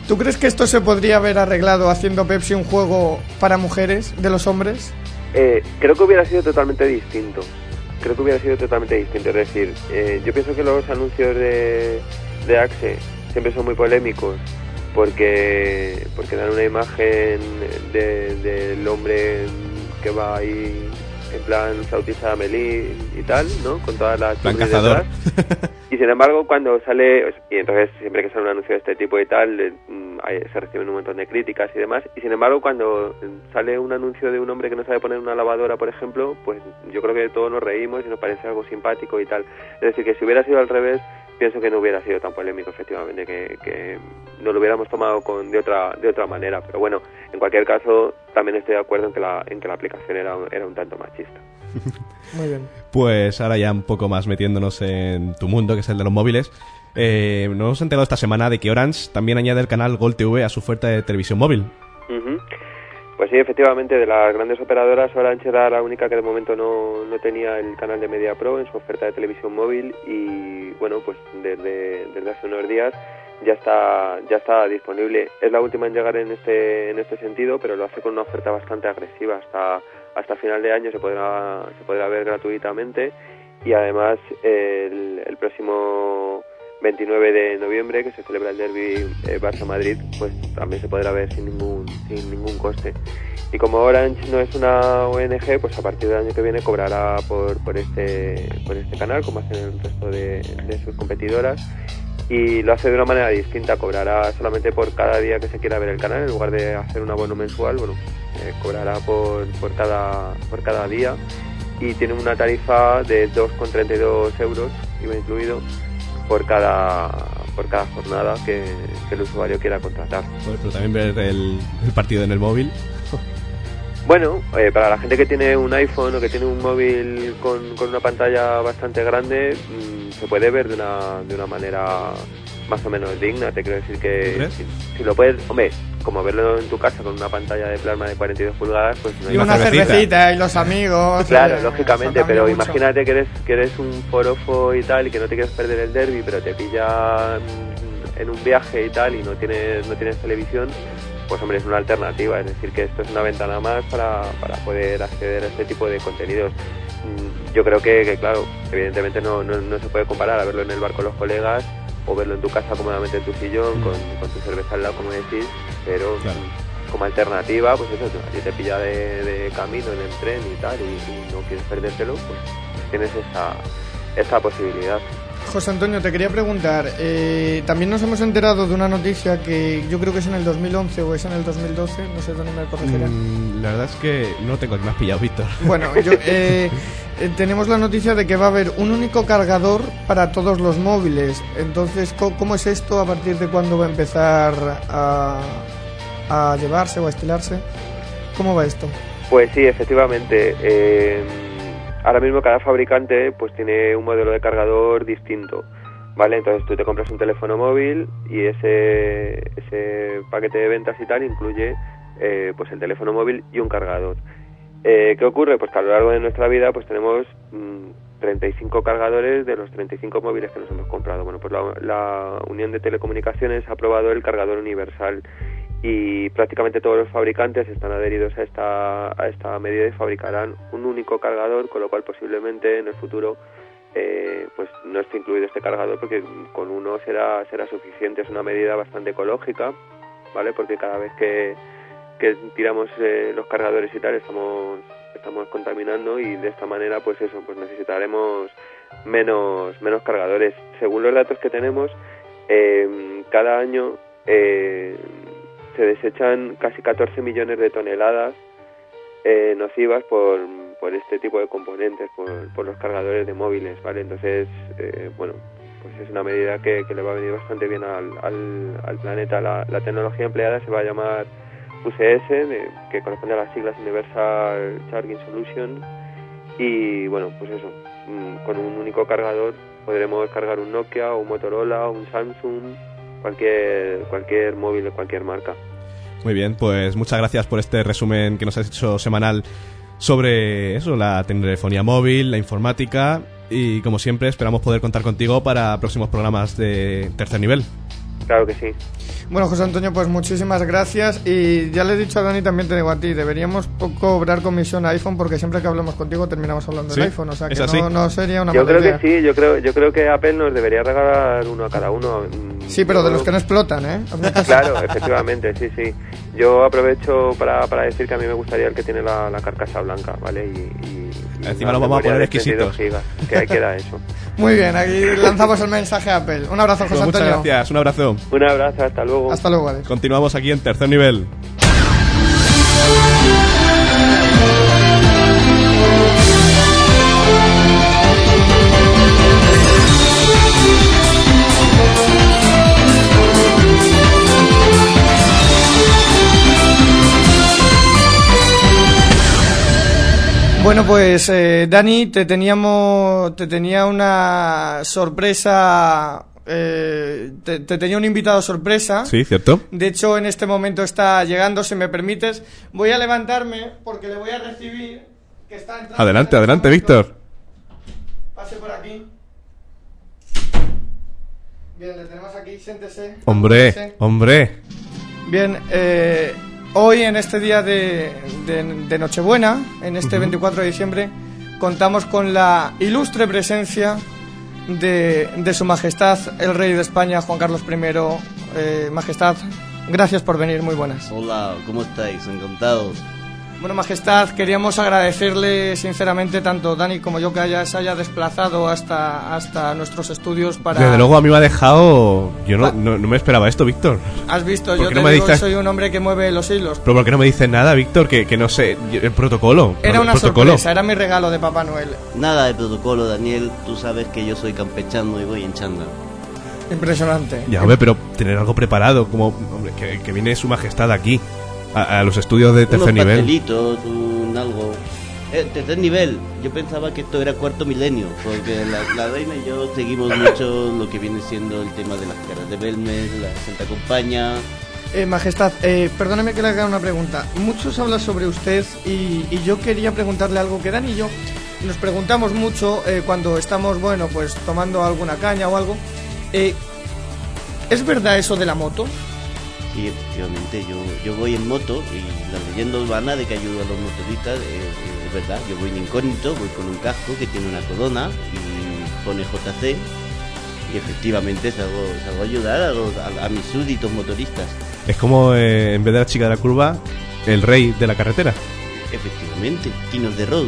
¿Tú crees que esto se podría haber arreglado haciendo Pepsi un juego para mujeres de los hombres? Eh, creo que hubiera sido totalmente distinto. Creo que hubiera sido totalmente distinto. Es decir, eh, yo pienso que los anuncios de, de Axe siempre son muy polémicos porque porque dan una imagen de- del hombre que va ahí en plan Sautista Amelie y tal, ¿no? Con todas las Plan cazador. detrás. Y sin embargo, cuando sale, y entonces siempre que sale un anuncio de este tipo y tal, eh, mm, se reciben un montón de críticas y demás. Y sin embargo, cuando sale un anuncio de un hombre que no sabe poner una lavadora, por ejemplo, pues yo creo que todos nos reímos y nos parece algo simpático y tal. Es decir, que si hubiera sido al revés, pienso que no hubiera sido tan polémico, efectivamente, que, que no lo hubiéramos tomado con, de, otra, de otra manera. Pero bueno, en cualquier caso, también estoy de acuerdo en que la, en que la aplicación era, era un tanto machista. [LAUGHS] Muy bien. Pues ahora ya un poco más metiéndonos en tu mundo, que es el de los móviles. Eh, nos hemos enterado esta semana de que Orange también añade el canal Gol TV a su oferta de televisión móvil. Ujú. Pues sí, efectivamente, de las grandes operadoras, Orange era la única que de momento no, no tenía el canal de Media Pro en su oferta de televisión móvil y bueno, pues desde, desde hace unos días ya está ya está disponible. Es la última en llegar en este en este sentido, pero lo hace con una oferta bastante agresiva. Hasta hasta final de año se podrá se podrá ver gratuitamente y además el, el próximo 29 de noviembre que se celebra el derby eh, Barça Madrid pues también se podrá ver sin ningún sin ningún coste. Y como Orange no es una ONG pues a partir del año que viene cobrará por, por este por este canal como hacen el resto de, de sus competidoras. Y lo hace de una manera distinta cobrará solamente por cada día que se quiera ver el canal en lugar de hacer un abono mensual bueno eh, cobrará por, por cada por cada día. Y tiene una tarifa de 2,32 euros IVA incluido por cada por cada jornada que, que el usuario quiera contratar. Joder, pero también ver el, el partido en el móvil. [LAUGHS] Bueno, eh, para la gente que tiene un iPhone o que tiene un móvil con, con una pantalla bastante grande, mm, se puede ver de una, de una manera más o menos digna. Te quiero decir ¿Tú que si, si lo puedes, hombre, como verlo en tu casa con una pantalla de plasma de 42 pulgadas, pues no hay Y una cervecita. cervecita y los amigos. Claro, eh, lógicamente, pero mucho. imagínate que eres, que eres un forofo y tal y que no te quieres perder el derby, pero te pilla mm, en un viaje y tal y no tienes, no tienes televisión, pues hombre, es una alternativa. Es decir, que esto es una ventana más para, para poder acceder a este tipo de contenidos. Mm, Yo creo que, que, claro, evidentemente no, no, no se puede comparar a verlo en el bar con los colegas o verlo en tu casa cómodamente en tu sillón con, con tu cerveza al lado, como decís, pero Claro. mm, como alternativa, pues eso, si te pilla de, de camino en el tren y tal y, y no quieres perdértelo, pues tienes esa, esa posibilidad. José Antonio, te quería preguntar, eh, también nos hemos enterado de una noticia que yo creo que es en el 2011 o es en el 2012, no sé dónde me corregirán. Mm, la verdad es que no tengo aquí, me has pillado, Víctor. Bueno, yo, [LAUGHS] eh, tenemos la noticia de que va a haber un único cargador para todos los móviles. Entonces, ¿co- ¿cómo es esto? ¿A partir de cuándo va a empezar a, a llevarse o a estilarse? ¿Cómo va esto? Pues sí, efectivamente. eh, ahora mismo cada fabricante pues tiene un modelo de cargador distinto, ¿vale? Entonces tú te compras un teléfono móvil y ese, ese paquete de ventas y tal incluye eh, pues el teléfono móvil y un cargador. Eh, ¿Qué ocurre? Pues que a lo largo de nuestra vida pues tenemos mm, 35 cargadores de los 35 móviles que nos hemos comprado. Bueno, pues la, la Unión de Telecomunicaciones ha aprobado el cargador universal y prácticamente todos los fabricantes están adheridos a esta, a esta medida y fabricarán un único cargador, con lo cual posiblemente en el futuro eh, pues no esté incluido este cargador porque con uno será, será suficiente. Es una medida bastante ecológica, ¿vale? Porque cada vez que, que tiramos eh, los cargadores y tal estamos, estamos contaminando y de esta manera pues eso, pues necesitaremos menos, menos cargadores. Según los datos que tenemos, eh, cada año eh, se desechan casi 14 millones de toneladas eh, nocivas por, por este tipo de componentes, por, por los cargadores de móviles, ¿vale? Entonces, eh, bueno, pues es una medida que, le va a venir bastante bien al, al, al planeta. La, la tecnología empleada se va a llamar UCS, de- que corresponde a las siglas Universal Charging Solution. Y bueno, pues eso, mm, con un único cargador podremos cargar un Nokia, un Motorola, un Samsung, cualquier, cualquier móvil de cualquier marca. Muy bien, pues muchas gracias por este resumen que nos has hecho semanal sobre eso, la telefonía móvil, la informática y como siempre esperamos poder contar contigo para próximos programas de tercer nivel. Claro que sí. Bueno, José Antonio, pues muchísimas gracias. Y ya le he dicho a Dani, también te digo a ti, deberíamos cobrar comisión a iPhone porque siempre que hablamos contigo terminamos hablando Sí, del iPhone. O sea que no, no sería una Yo mala creo idea. que sí, yo creo, yo creo que Apple nos debería regalar uno a cada uno. Sí, pero de los que no explotan, ¿eh? [LAUGHS] Claro, efectivamente, sí, sí. Yo aprovecho para, para decir que a mí me gustaría el que tiene la, la carcasa blanca, ¿vale? Y- y Encima lo vamos a poner de 32 exquisitos. que ahí queda eso. [LAUGHS] Muy bien, aquí lanzamos el mensaje a Apple. Un abrazo, José Pues muchas Antonio. gracias, un abrazo. Un abrazo, hasta luego. Hasta luego, Alex. Continuamos aquí en tercer nivel. Bueno, pues eh, Dani, te teníamos, te tenía una sorpresa, eh, te, te tenía un invitado sorpresa. Sí, ¿cierto? De hecho, en este momento está llegando, si me permites. Voy a levantarme porque le voy a recibir. Que está entrando Adelante, en adelante. Víctor. Pase por aquí. Bien, le tenemos aquí, siéntese. Hombre, Siéntese. hombre. Bien, eh, hoy en este día de, de- de Nochebuena, en este 24 de diciembre, contamos con la ilustre presencia de, de Su Majestad el Rey de España, Juan Carlos I. Eh, Majestad, gracias por venir, muy buenas. Hola, ¿cómo estáis? Encantados. Bueno, Majestad, queríamos agradecerle sinceramente tanto Dani como yo que haya, se haya desplazado hasta, hasta nuestros estudios para... Desde luego a mí me ha dejado... Yo no, Va- no, no me esperaba esto, Víctor. Has visto, ¿Por yo te no me digo, dices- soy un hombre que mueve los hilos. Pero ¿por qué no me dices nada, Víctor? Que, que no sé, el protocolo. Era una protocolo. sorpresa, era mi regalo de Papá Noel. Nada de protocolo, Daniel. Tú sabes que yo soy campechano y voy en chándal. Impresionante. Ya, hombre, pero tener algo preparado, como hombre, que, que viene su majestad aquí, a, a los estudios de tercer Unos nivel. un algo. Eh, tercer nivel. Yo pensaba que esto era cuarto milenio, porque la, la reina y yo seguimos [LAUGHS] mucho lo que viene siendo el tema de las caras de Belmes, la Santa Compaña. Eh, majestad, eh, perdóneme que le haga una pregunta. Muchos hablan sobre usted y, y yo quería preguntarle algo que Dani y yo nos preguntamos mucho eh, cuando estamos, bueno, pues tomando alguna caña o algo. Eh, ¿Es verdad eso de la moto? Sí, efectivamente, yo, yo voy en moto y la leyenda urbana de que ayudo a los motoristas eh, eh, es verdad. Yo voy en incógnito, voy con un casco que tiene una corona y pone JC y efectivamente salgo, salgo a ayudar a, los- a- a mis súbditos motoristas. Es como, eh, en vez de la chica de la curva, el rey de la carretera. Efectivamente, Kinos de Road.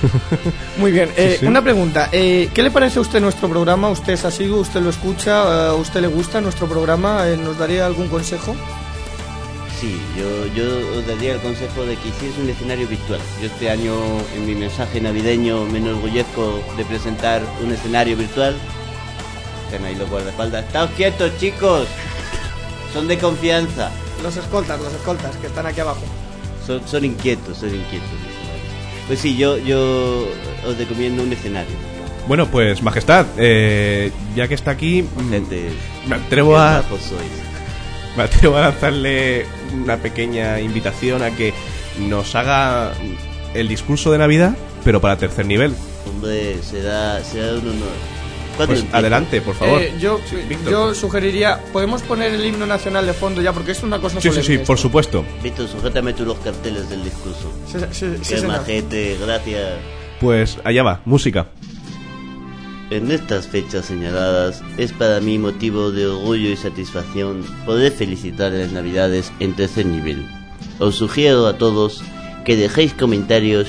[LAUGHS] Muy bien, eh, sí. una pregunta. eh, ¿Qué le parece a usted nuestro programa? ¿Usted es asiduo? ¿Usted lo escucha? eh, ¿A usted le gusta nuestro programa? Eh, ¿Nos daría algún consejo? Sí, yo, yo os daría el consejo de que hicierais un escenario virtual. Yo este año en mi mensaje navideño me enorgullezco de presentar un escenario virtual. Están ahí los guardaespaldas. ¡Estáos quietos, chicos! Son de confianza. Los escoltas, los escoltas que están aquí abajo. Son, son inquietos, son inquietos. Pues sí, yo, yo os recomiendo un escenario. Bueno, pues, majestad, eh, ya que está aquí, mm, Gente, me atrevo a, me atrevo a lanzarle una pequeña invitación a que nos haga el discurso de Navidad, pero para tercer nivel. Hombre, será, será un honor. ¿Cuándo Pues adelante, por favor. Eh, yo, Sí, Víctor. yo sugeriría, podemos poner el himno nacional de fondo ya, porque es una cosa Sí, sí, sí, solemne por esto. supuesto. Víctor, sujétame tú los carteles del discurso. Sí, sí, sí, Qué señor. majete, gracias. Pues allá va, música. En estas fechas señaladas es para mí motivo de orgullo y satisfacción poder felicitar las Navidades en tercer nivel. Os sugiero a todos que dejéis comentarios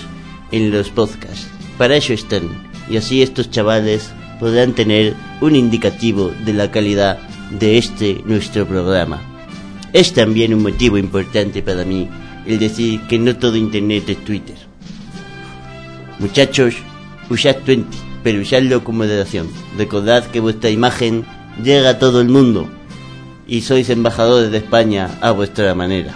en los podcasts. Para eso están. Y así estos chavales podrán tener un indicativo de la calidad de este nuestro programa. Es también un motivo importante para mí el decir que no todo internet es Twitter. Muchachos, usad 20, pero usadlo con moderación. Recordad que vuestra imagen llega a todo el mundo y sois embajadores de España a vuestra manera.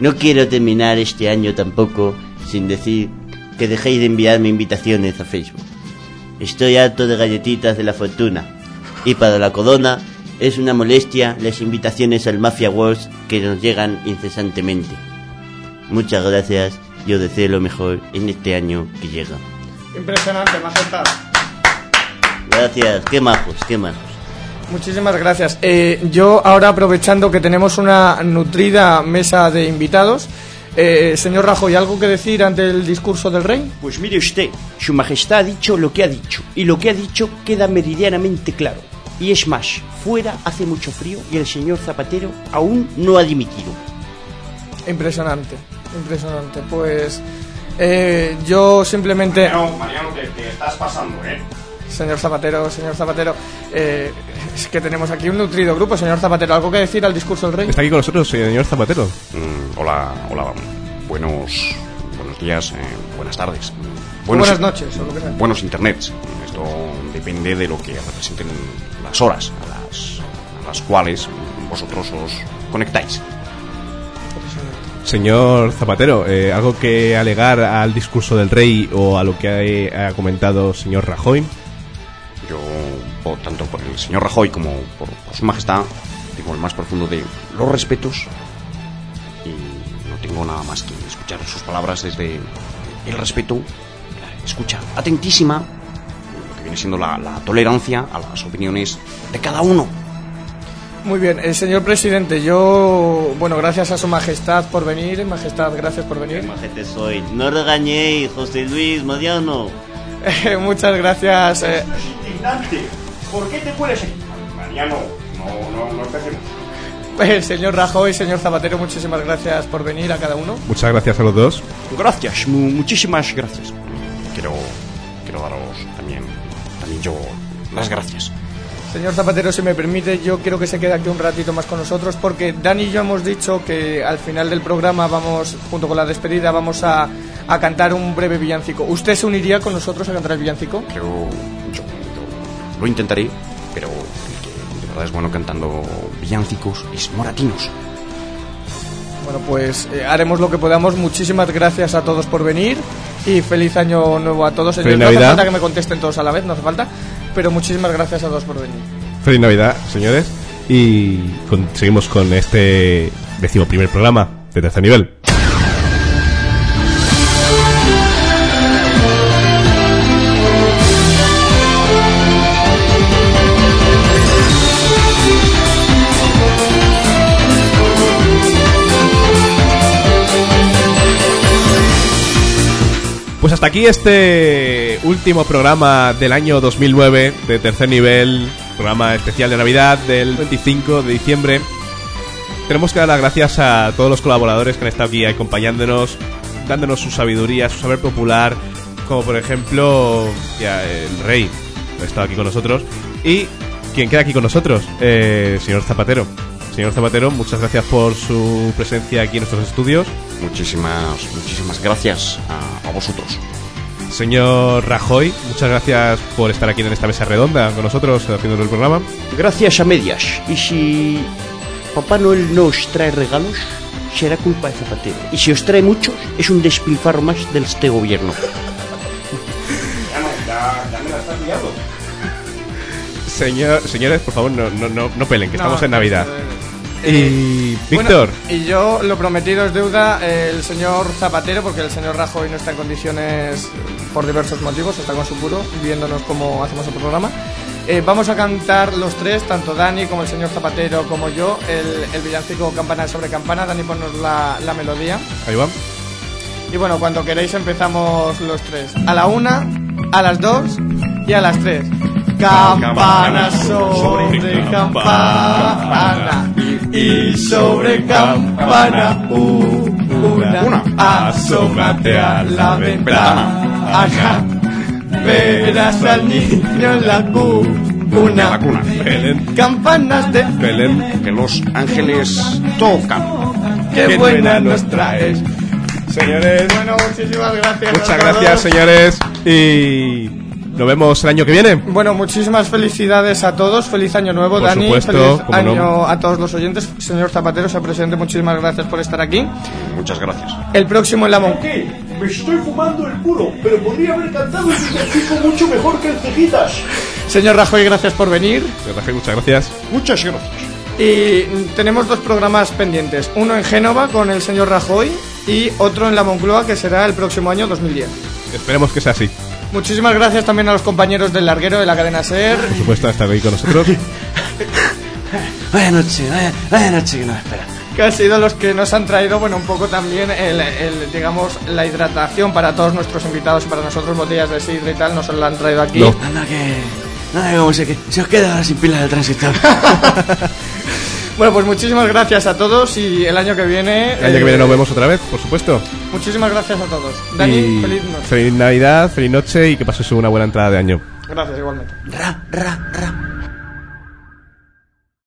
No quiero terminar este año tampoco sin decir que dejéis de enviarme invitaciones a Facebook. Estoy harto de galletitas de la fortuna y para la corona es una molestia las invitaciones al Mafia Wars que nos llegan incesantemente. Muchas gracias y os deseo lo mejor en este año que llega. Impresionante, majestad. Gracias, qué majos, qué majos. Muchísimas gracias. Eh, yo ahora aprovechando que tenemos una nutrida mesa de invitados, eh, señor Rajoy, ¿algo que decir ante el discurso del rey? Pues mire usted, Su Majestad ha dicho lo que ha dicho, y lo que ha dicho queda meridianamente claro. Y es más, fuera hace mucho frío y el señor Zapatero aún no ha dimitido. Impresionante, impresionante. Pues eh, yo simplemente... Mariano, te, estás pasando, ¿eh? Señor Zapatero, señor Zapatero, eh, es que tenemos aquí un nutrido grupo. Señor Zapatero, ¿algo que decir al discurso del rey? Está aquí con nosotros, señor Zapatero. Mm, hola, hola, buenos, buenos días, eh, buenas tardes. Buenas noches, o lo que sea. Buenos internets. Esto depende de lo que representen las horas a las, a las cuales vosotros os conectáis. Señor Zapatero, eh, ¿algo que alegar al discurso del rey o a lo que ha, ha comentado señor Rajoy? Por, tanto por el señor Rajoy como por, por su majestad, tengo el más profundo de los respetos y no tengo nada más que escuchar sus palabras desde el respeto, la escucha atentísima, lo que viene siendo la, la tolerancia a las opiniones de cada uno. Muy bien, eh, señor presidente, yo, bueno, gracias a su majestad por venir. Majestad, gracias por venir. Majete soy. No regañéis, José Luis, Mariano. Eh, [LAUGHS] muchas gracias. eh. ¿Por qué te pones aquí? Mariano, no, no, no empecemos. eh, señor Rajoy, señor Zapatero, muchísimas gracias por venir a cada uno. Muchas gracias a los dos. Gracias, mu- muchísimas gracias. Quiero, quiero daros también, también yo las gracias. Señor Zapatero, si me permite, yo quiero que se quede aquí un ratito más con nosotros porque Dani y yo hemos dicho que al final del programa vamos, junto con la despedida, vamos a, a cantar un breve villancico. ¿Usted se uniría con nosotros a cantar el villancico? Creo, yo lo intentaré, pero el que de verdad es bueno cantando villancicos es Moratinos. Bueno, pues eh, haremos lo que podamos. Muchísimas gracias a todos por venir y feliz año nuevo a todos. Feliz no hace Navidad. falta que me contesten todos a la vez, no hace falta, pero muchísimas gracias a todos por venir. Feliz Navidad, señores. Y con- seguimos con este decimoprimer programa de tercer nivel. Pues hasta aquí este último programa del año 2009 de tercer nivel, programa especial de Navidad del 25 de diciembre. Tenemos que dar las gracias a todos los colaboradores que han estado aquí acompañándonos, dándonos su sabiduría, su saber popular, como por ejemplo ya, el rey, que ha estado aquí con nosotros, y quien queda aquí con nosotros, eh, señor Zapatero. Señor Zapatero, muchas gracias por su presencia aquí en nuestros estudios. Muchísimas, muchísimas gracias a, a vosotros. Señor Rajoy, muchas gracias por estar aquí en esta mesa redonda con nosotros haciendo el programa. Gracias a medias. Y si Papá Noel no os trae regalos, será culpa de Zapatero. Y si os trae muchos, es un despilfarro más de este gobierno. Señor, señores, por favor, no, no, no, no pelen, que No, estamos en Navidad. Eh, Y Víctor, Bueno, y yo lo prometido es deuda, el señor Zapatero, porque el señor Rajoy no está en condiciones por diversos motivos, está con su puro, viéndonos cómo hacemos el programa. Eh, vamos a cantar los tres, tanto Dani como el señor Zapatero como yo, el, el villancico Campana sobre Campana. Dani, ponnos la, la melodía. ahí va. Y bueno, cuando queréis empezamos los tres. A la una, a las dos y a las tres. Campana sobre campana y sobre campana una. Asómate a la ventana. Verás al niño en la cuna. La cuna. Campanas de Belén, Que los ángeles tocan. qué buena nos traes. Señores, bueno, muchísimas gracias. muchas gracias, señores. Y Nos vemos el año que viene. Bueno, muchísimas felicidades a todos. Feliz año nuevo, Por Dani. supuesto, Feliz año no. a todos los oyentes. Señor Zapatero, señor presidente, muchísimas gracias por estar aquí. Muchas gracias. El próximo en la Mon- Me estoy fumando el puro, pero podría haber cantado un villancico mucho mejor que el Cejitas. Señor Rajoy, gracias por venir. Señor Rajoy, muchas gracias. Muchas gracias. Y tenemos dos programas pendientes. Uno en Génova con el señor Rajoy y otro en la Moncloa que será el próximo año 2010. Esperemos que sea así. Muchísimas gracias también a los compañeros del larguero de la cadena SER. Por supuesto, estar ahí con nosotros. [LAUGHS] Vaya noche, vaya, vaya noche que nos espera. que han sido los que nos han traído, bueno, un poco también el, el, digamos, la hidratación para todos nuestros invitados y para nosotros, botellas de sidra y tal, nos la han traído aquí. No. Anda que... Nada, como se, que se os queda ahora sin pilas del transistor. [LAUGHS] Bueno, pues muchísimas gracias a todos y el año que viene... El año que eh, viene nos vemos otra vez, por supuesto. Muchísimas gracias a todos. Dani, Y feliz noche. Feliz Navidad, feliz noche y que pases una buena entrada de año. Gracias igualmente. ra, ra, ra.